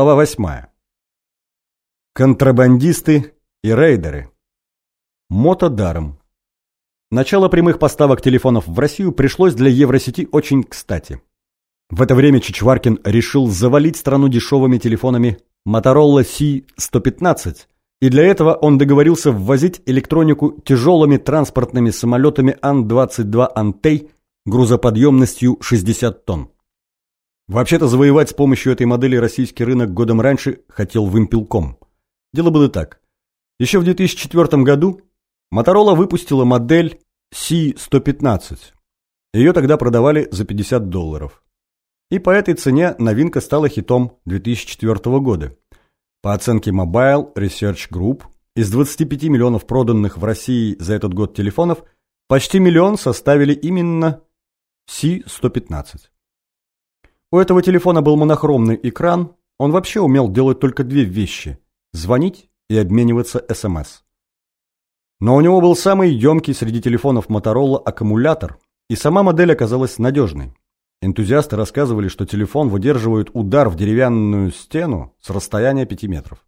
Глава 8. Контрабандисты и рейдеры. Мотодаром. Начало прямых поставок телефонов в Россию пришлось для Евросети очень кстати. В это время Чичваркин решил завалить страну дешевыми телефонами Motorola C-115, и для этого он договорился ввозить электронику тяжелыми транспортными самолетами Ан-22 «Антей» грузоподъемностью 60 тонн. Вообще-то завоевать с помощью этой модели российский рынок годом раньше хотел Вимпелком. Дело было так. Еще в 2004 году Motorola выпустила модель C115. Ее тогда продавали за 50 долларов. И по этой цене новинка стала хитом 2004 года. По оценке Mobile Research Group, из 25 миллионов проданных в России за этот год телефонов, почти миллион составили именно C115. У этого телефона был монохромный экран, он вообще умел делать только две вещи – звонить и обмениваться СМС. Но у него был самый емкий среди телефонов Motorola аккумулятор, и сама модель оказалась надежной. Энтузиасты рассказывали, что телефон выдерживает удар в деревянную стену с расстояния 5 метров.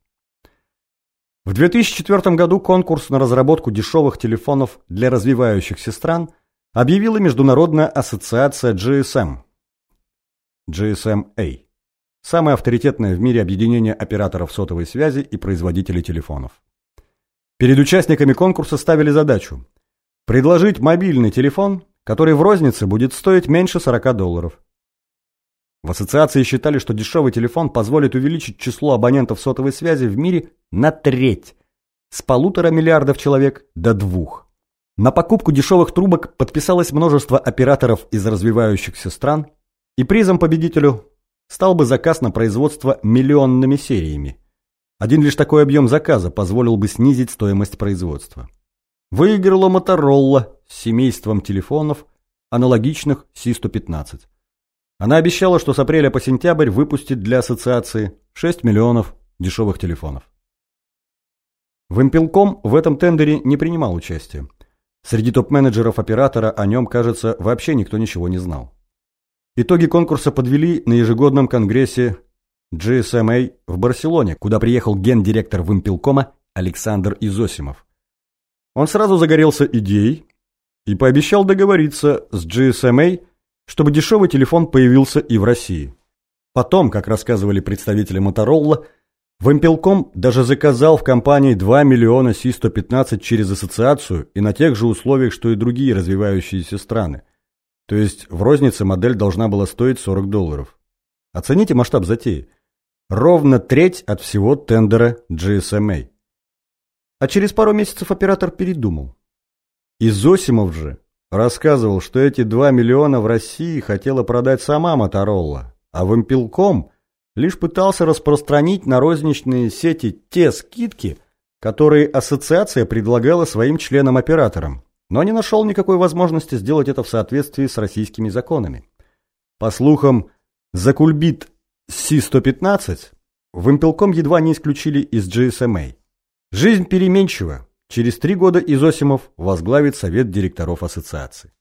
В 2004 году конкурс на разработку дешевых телефонов для развивающихся стран объявила Международная ассоциация GSM – GSM-A. Самое авторитетное в мире объединение операторов сотовой связи и производителей телефонов. Перед участниками конкурса ставили задачу предложить мобильный телефон, который в рознице будет стоить меньше 40 долларов. В ассоциации считали, что дешевый телефон позволит увеличить число абонентов сотовой связи в мире на треть, с полутора миллиардов человек до двух. На покупку дешевых трубок подписалось множество операторов из развивающихся стран, и призом победителю стал бы заказ на производство миллионными сериями. Один лишь такой объем заказа позволил бы снизить стоимость производства. Выиграла Моторола с семейством телефонов, аналогичных Си-115. Она обещала, что с апреля по сентябрь выпустит для ассоциации 6 миллионов дешевых телефонов. Вимпелком в этом тендере не принимал участия. Среди топ-менеджеров оператора о нем, кажется, вообще никто ничего не знал. Итоги конкурса подвели на ежегодном конгрессе GSMA в Барселоне, куда приехал гендиректор Вимпелкома Александр Изосимов. Он сразу загорелся идеей и пообещал договориться с GSMA, чтобы дешевый телефон появился и в России. Потом, как рассказывали представители Motorola, Вимпелком даже заказал в компании 2 миллиона Си-115 через ассоциацию и на тех же условиях, что и другие развивающиеся страны – то есть в рознице модель должна была стоить 40 долларов. Оцените масштаб затеи. Ровно треть от всего тендера GSMA. А через пару месяцев оператор передумал. Изосимов же рассказывал, что эти 2 миллиона в России хотела продать сама Моторола, а Вимпелком лишь пытался распространить на розничные сети те скидки, которые ассоциация предлагала своим членам-операторам но не нашел никакой возможности сделать это в соответствии с российскими законами. По слухам, за кульбит Си-115 Вимпелком едва не исключили из GSMA. Жизнь переменчива. Через три года Изосимов возглавит совет директоров ассоциации.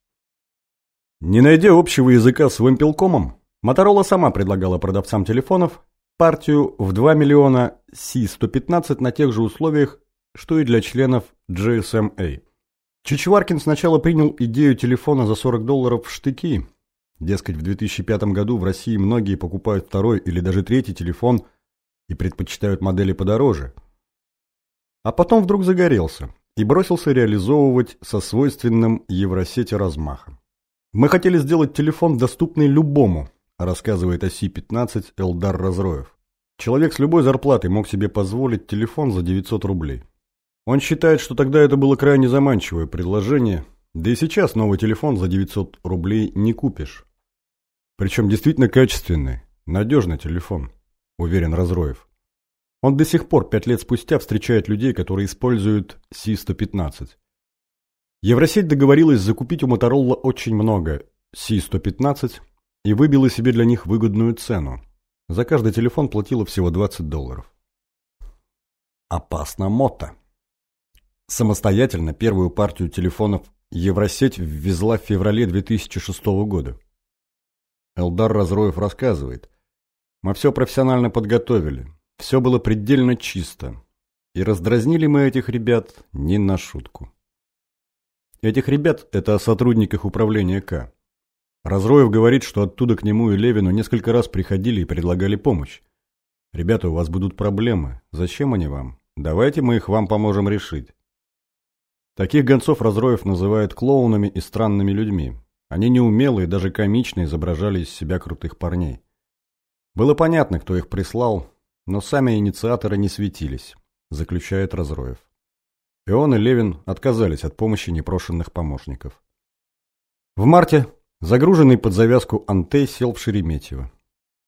Не найдя общего языка с Вимпелкомом, Моторола сама предлагала продавцам телефонов партию в 2 миллиона Си-115 на тех же условиях, что и для членов GSMA. Чичваркин сначала принял идею телефона за 40 долларов в штыки. Дескать, в 2005 году в России многие покупают второй или даже третий телефон и предпочитают модели подороже. А потом вдруг загорелся и бросился реализовывать со свойственным Евросети размахом. Мы хотели сделать телефон доступный любому, рассказывает о Си-15 Элдар Разроев. Человек с любой зарплатой мог себе позволить телефон за 900 рублей. Он считает, что тогда это было крайне заманчивое предложение, да и сейчас новый телефон за 900 рублей не купишь. Причем действительно качественный, надежный телефон, уверен Разроев. Он до сих пор, пять лет спустя, встречает людей, которые используют Си-115. Евросеть договорилась закупить у Моторола очень много Си-115 и выбила себе для них выгодную цену. За каждый телефон платила всего 20 долларов. Опасно мото. Самостоятельно первую партию телефонов Евросеть ввезла в феврале 2006 года. Элдар Разроев рассказывает. Мы все профессионально подготовили. Все было предельно чисто. И раздразнили мы этих ребят не на шутку. Этих ребят – это о сотрудниках управления К. Разроев говорит, что оттуда к нему и Левину несколько раз приходили и предлагали помощь. «Ребята, у вас будут проблемы. Зачем они вам? Давайте мы их вам поможем решить». Таких гонцов Разроев называет клоунами и странными людьми. Они неумелые, даже комично изображали из себя крутых парней. Было понятно, кто их прислал, но сами инициаторы не светились, заключает Разроев. И он, и Левин отказались от помощи непрошенных помощников. В марте загруженный под завязку Антей сел в Шереметьево.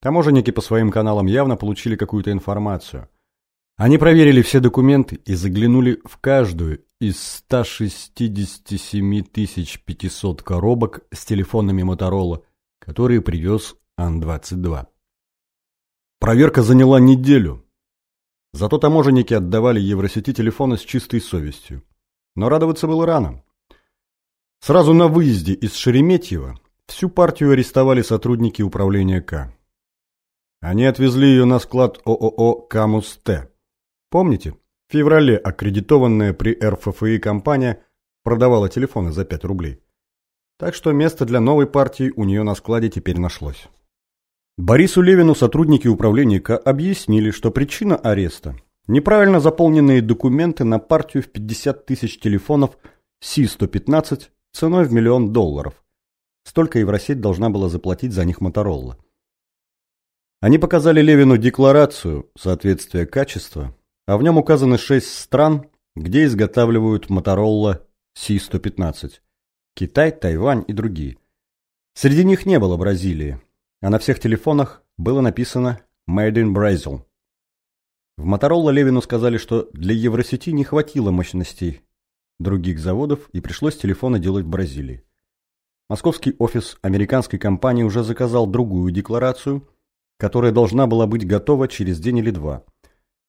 Таможенники по своим каналам явно получили какую-то информацию. Они проверили все документы и заглянули в каждую из 167 500 коробок с телефонами Моторола, которые привез Ан-22. Проверка заняла неделю, Зато таможенники отдавали Евросети телефоны с чистой совестью. Но радоваться было рано. Сразу на выезде из Шереметьево всю партию арестовали сотрудники управления К. Они отвезли ее на склад ООО «Камус-Т». Помните, в феврале аккредитованная при РФФИ компания продавала телефоны за 5 рублей. Так что место для новой партии у нее на складе теперь нашлось. Борису Левину сотрудники управления К объяснили, что причина ареста – неправильно заполненные документы на партию в 50 тысяч телефонов Си-115 ценой в миллион долларов. Столько Евросеть должна была заплатить за них Моторолла. Они показали Левину декларацию соответствия качества, а в нем указаны шесть стран, где изготавливают Моторолла Си-115 – Китай, Тайвань и другие. Среди них не было Бразилии а на всех телефонах было написано «Made in Brazil». В Моторола Левину сказали, что для Евросети не хватило мощностей других заводов и пришлось телефоны делать в Бразилии. Московский офис американской компании уже заказал другую декларацию, которая должна была быть готова через день или два.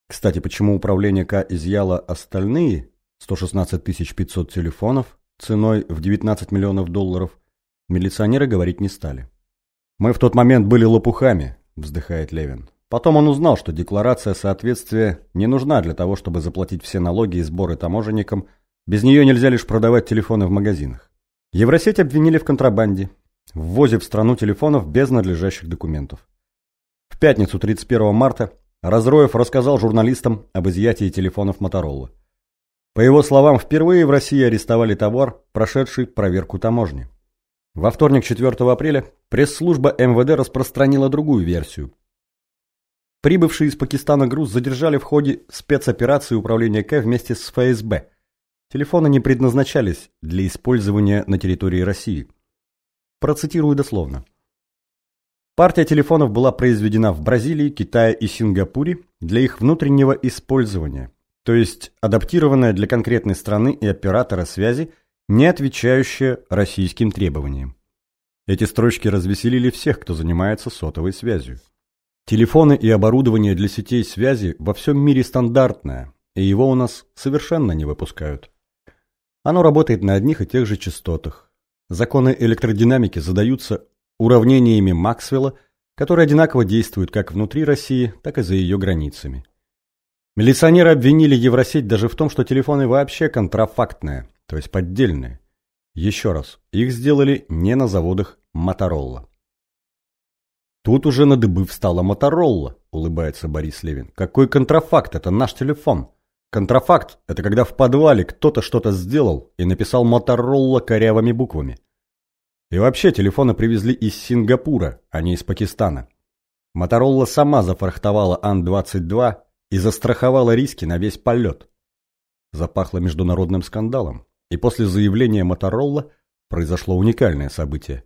Кстати, почему управление К изъяло остальные 116 500 телефонов ценой в 19 миллионов долларов, милиционеры говорить не стали. «Мы в тот момент были лопухами», – вздыхает Левин. Потом он узнал, что декларация соответствия не нужна для того, чтобы заплатить все налоги и сборы таможенникам. Без нее нельзя лишь продавать телефоны в магазинах. Евросеть обвинили в контрабанде, ввозе в страну телефонов без надлежащих документов. В пятницу 31 марта Разроев рассказал журналистам об изъятии телефонов Моторола. По его словам, впервые в России арестовали товар, прошедший проверку таможни. Во вторник 4 апреля пресс-служба МВД распространила другую версию. Прибывший из Пакистана груз задержали в ходе спецоперации управления К вместе с ФСБ. Телефоны не предназначались для использования на территории России. Процитирую дословно. Партия телефонов была произведена в Бразилии, Китае и Сингапуре для их внутреннего использования, то есть адаптированная для конкретной страны и оператора связи – не отвечающая российским требованиям. Эти строчки развеселили всех, кто занимается сотовой связью. Телефоны и оборудование для сетей связи во всем мире стандартное, и его у нас совершенно не выпускают. Оно работает на одних и тех же частотах. Законы электродинамики задаются уравнениями Максвелла, которые одинаково действуют как внутри России, так и за ее границами. Милиционеры обвинили Евросеть даже в том, что телефоны вообще контрафактные, то есть поддельные. Еще раз, их сделали не на заводах Моторолла. Тут уже на дыбы встала Моторолла, улыбается Борис Левин. Какой контрафакт? Это наш телефон. Контрафакт – это когда в подвале кто-то что-то сделал и написал Моторолла корявыми буквами. И вообще телефоны привезли из Сингапура, а не из Пакистана. Моторолла сама зафрахтовала Ан-22 и застраховала риски на весь полет. Запахло международным скандалом. И после заявления Моторолла произошло уникальное событие.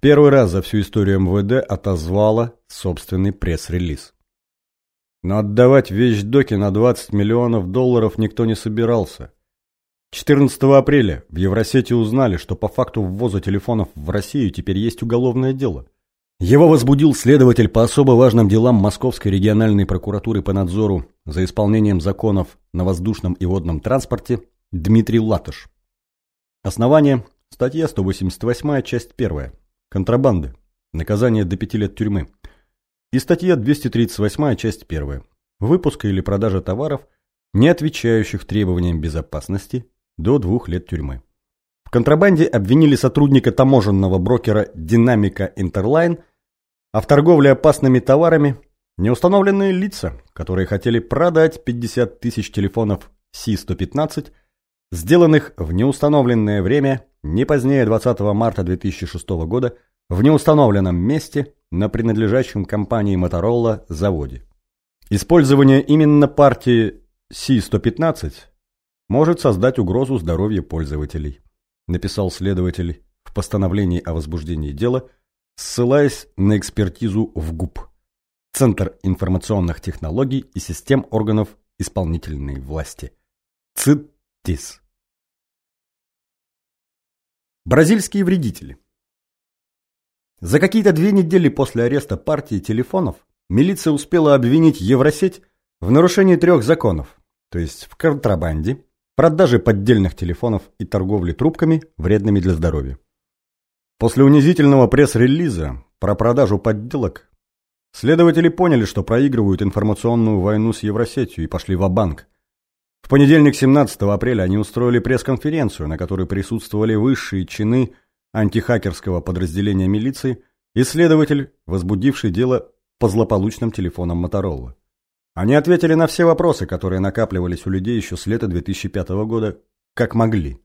Первый раз за всю историю МВД отозвала собственный пресс-релиз. Но отдавать вещдоки на 20 миллионов долларов никто не собирался. 14 апреля в Евросети узнали, что по факту ввоза телефонов в Россию теперь есть уголовное дело. Его возбудил следователь по особо важным делам Московской региональной прокуратуры по надзору за исполнением законов на воздушном и водном транспорте Дмитрий Латыш. Основание – статья 188, часть 1. Контрабанды. Наказание до 5 лет тюрьмы. и статья 238, часть 1. Выпуска или продажа товаров, не отвечающих требованиям безопасности, до двух лет тюрьмы. В контрабанде обвинили сотрудника таможенного брокера «Динамика Интерлайн», а в торговле опасными товарами – неустановленные лица, которые хотели продать 50 тысяч телефонов Си-115, сделанных в неустановленное время не позднее 20 марта 2006 года в неустановленном месте на принадлежащем компании Motorola заводе. Использование именно партии Си-115 может создать угрозу здоровью пользователей, написал следователь в постановлении о возбуждении дела, ссылаясь на экспертизу в ГУП, Центр информационных технологий и систем органов исполнительной власти. ЦИТИС. Бразильские вредители. За какие-то две недели после ареста партии телефонов милиция успела обвинить Евросеть в нарушении трех законов, то есть в контрабанде, продаже поддельных телефонов и торговле трубками, вредными для здоровья. После унизительного пресс-релиза про продажу подделок следователи поняли, что проигрывают информационную войну с Евросетью и пошли в банк В понедельник 17 апреля они устроили пресс-конференцию, на которой присутствовали высшие чины антихакерского подразделения милиции и следователь, возбудивший дело по злополучным телефонам Моторола. Они ответили на все вопросы, которые накапливались у людей еще с лета 2005 года, как могли.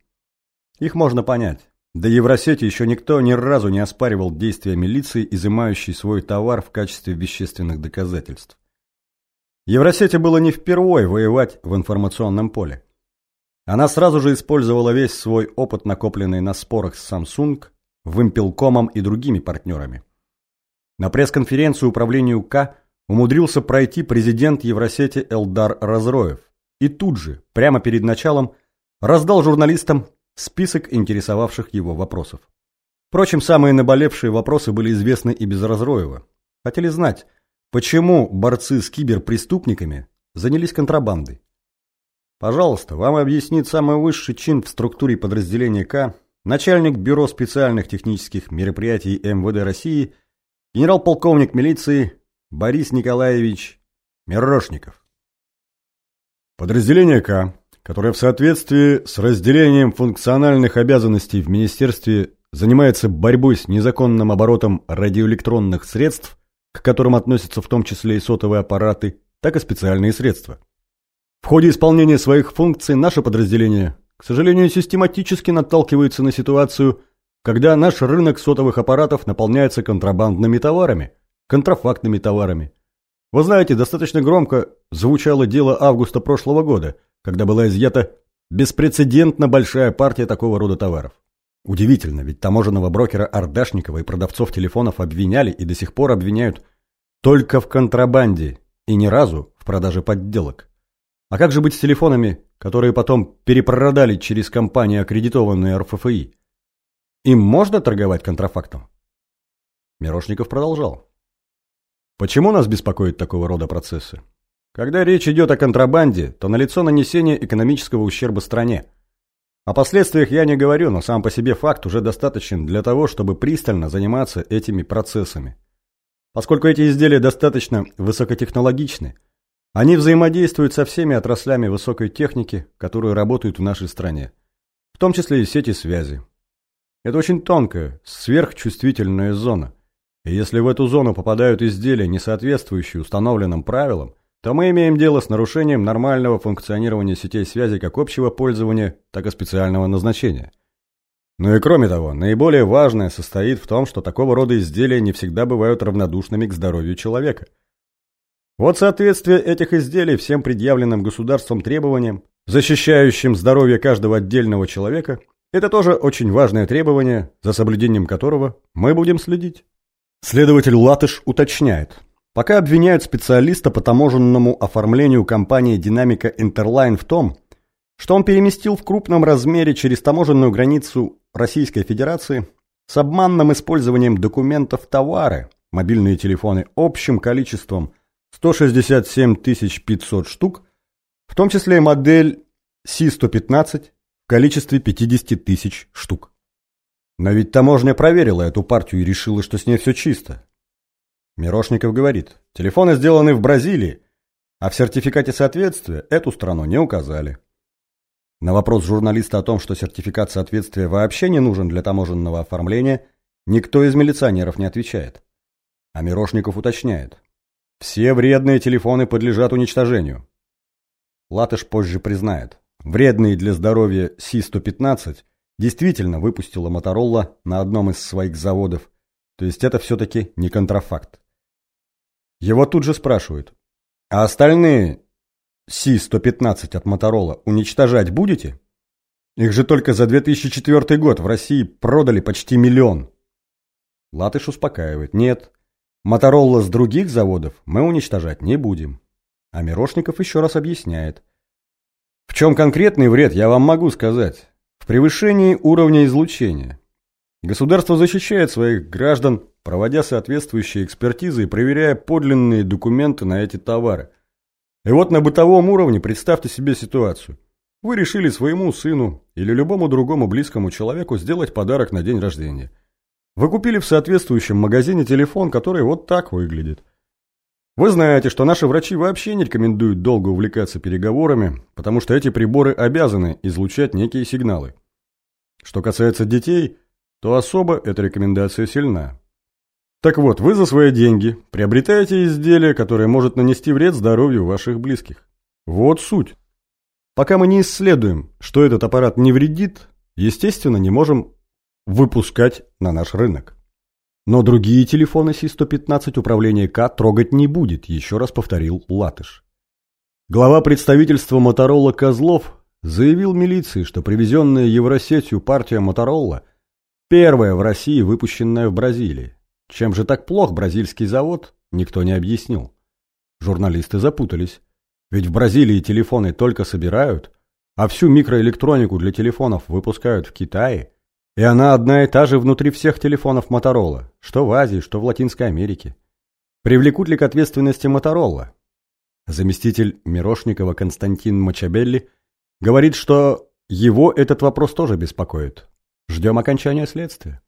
Их можно понять. До Евросети еще никто ни разу не оспаривал действия милиции, изымающей свой товар в качестве вещественных доказательств. Евросети было не впервой воевать в информационном поле. Она сразу же использовала весь свой опыт, накопленный на спорах с Samsung, Вимпелкомом и другими партнерами. На пресс-конференцию управлению К умудрился пройти президент Евросети Элдар Разроев и тут же, прямо перед началом, раздал журналистам список интересовавших его вопросов. Впрочем, самые наболевшие вопросы были известны и без Разроева. Хотели знать, почему борцы с киберпреступниками занялись контрабандой. Пожалуйста, вам объяснит самый высший чин в структуре подразделения К, начальник Бюро специальных технических мероприятий МВД России, генерал-полковник милиции Борис Николаевич Мирошников. Подразделение К, которое в соответствии с разделением функциональных обязанностей в Министерстве занимается борьбой с незаконным оборотом радиоэлектронных средств, к которым относятся в том числе и сотовые аппараты, так и специальные средства. В ходе исполнения своих функций наше подразделение, к сожалению, систематически наталкивается на ситуацию, когда наш рынок сотовых аппаратов наполняется контрабандными товарами, контрафактными товарами. Вы знаете, достаточно громко звучало дело августа прошлого года, когда была изъята беспрецедентно большая партия такого рода товаров. Удивительно, ведь таможенного брокера Ардашникова и продавцов телефонов обвиняли и до сих пор обвиняют только в контрабанде и ни разу в продаже подделок. А как же быть с телефонами, которые потом перепродали через компании, аккредитованные РФФИ? Им можно торговать контрафактом? Мирошников продолжал. Почему нас беспокоят такого рода процессы? Когда речь идет о контрабанде, то налицо нанесение экономического ущерба стране. О последствиях я не говорю, но сам по себе факт уже достаточен для того, чтобы пристально заниматься этими процессами. Поскольку эти изделия достаточно высокотехнологичны, они взаимодействуют со всеми отраслями высокой техники, которые работают в нашей стране, в том числе и сети связи. Это очень тонкая, сверхчувствительная зона. И если в эту зону попадают изделия, не соответствующие установленным правилам, то мы имеем дело с нарушением нормального функционирования сетей связи как общего пользования, так и специального назначения. Ну и кроме того, наиболее важное состоит в том, что такого рода изделия не всегда бывают равнодушными к здоровью человека – вот соответствие этих изделий всем предъявленным государством требованиям, защищающим здоровье каждого отдельного человека, это тоже очень важное требование, за соблюдением которого мы будем следить. Следователь Латыш уточняет. Пока обвиняют специалиста по таможенному оформлению компании «Динамика Интерлайн» в том, что он переместил в крупном размере через таможенную границу Российской Федерации с обманным использованием документов товары, мобильные телефоны общим количеством 167 500 штук, в том числе модель Си-115 в количестве 50 тысяч штук. Но ведь таможня проверила эту партию и решила, что с ней все чисто. Мирошников говорит, телефоны сделаны в Бразилии, а в сертификате соответствия эту страну не указали. На вопрос журналиста о том, что сертификат соответствия вообще не нужен для таможенного оформления, никто из милиционеров не отвечает. А Мирошников уточняет. Все вредные телефоны подлежат уничтожению. Латыш позже признает. Вредные для здоровья Си-115 действительно выпустила Моторола на одном из своих заводов, то есть это все-таки не контрафакт. Его тут же спрашивают, а остальные Си-115 от Моторола уничтожать будете? Их же только за 2004 год в России продали почти миллион. Латыш успокаивает, нет, Моторола с других заводов мы уничтожать не будем. А Мирошников еще раз объясняет. В чем конкретный вред, я вам могу сказать. Превышении уровня излучения. Государство защищает своих граждан, проводя соответствующие экспертизы и проверяя подлинные документы на эти товары. И вот на бытовом уровне представьте себе ситуацию. Вы решили своему сыну или любому другому близкому человеку сделать подарок на день рождения. Вы купили в соответствующем магазине телефон, который вот так выглядит. Вы знаете, что наши врачи вообще не рекомендуют долго увлекаться переговорами, потому что эти приборы обязаны излучать некие сигналы. Что касается детей, то особо эта рекомендация сильна. Так вот, вы за свои деньги приобретаете изделие, которое может нанести вред здоровью ваших близких. Вот суть. Пока мы не исследуем, что этот аппарат не вредит, естественно, не можем выпускать на наш рынок. Но другие телефоны Си-115 управление К трогать не будет, еще раз повторил Латыш. Глава представительства Моторола Козлов заявил милиции, что привезенная Евросетью партия Моторола первая в России, выпущенная в Бразилии. Чем же так плох бразильский завод, никто не объяснил. Журналисты запутались. Ведь в Бразилии телефоны только собирают, а всю микроэлектронику для телефонов выпускают в Китае – и она одна и та же внутри всех телефонов Моторола, что в Азии, что в Латинской Америке. Привлекут ли к ответственности Моторола? Заместитель Мирошникова Константин Мачабелли говорит, что его этот вопрос тоже беспокоит. Ждем окончания следствия.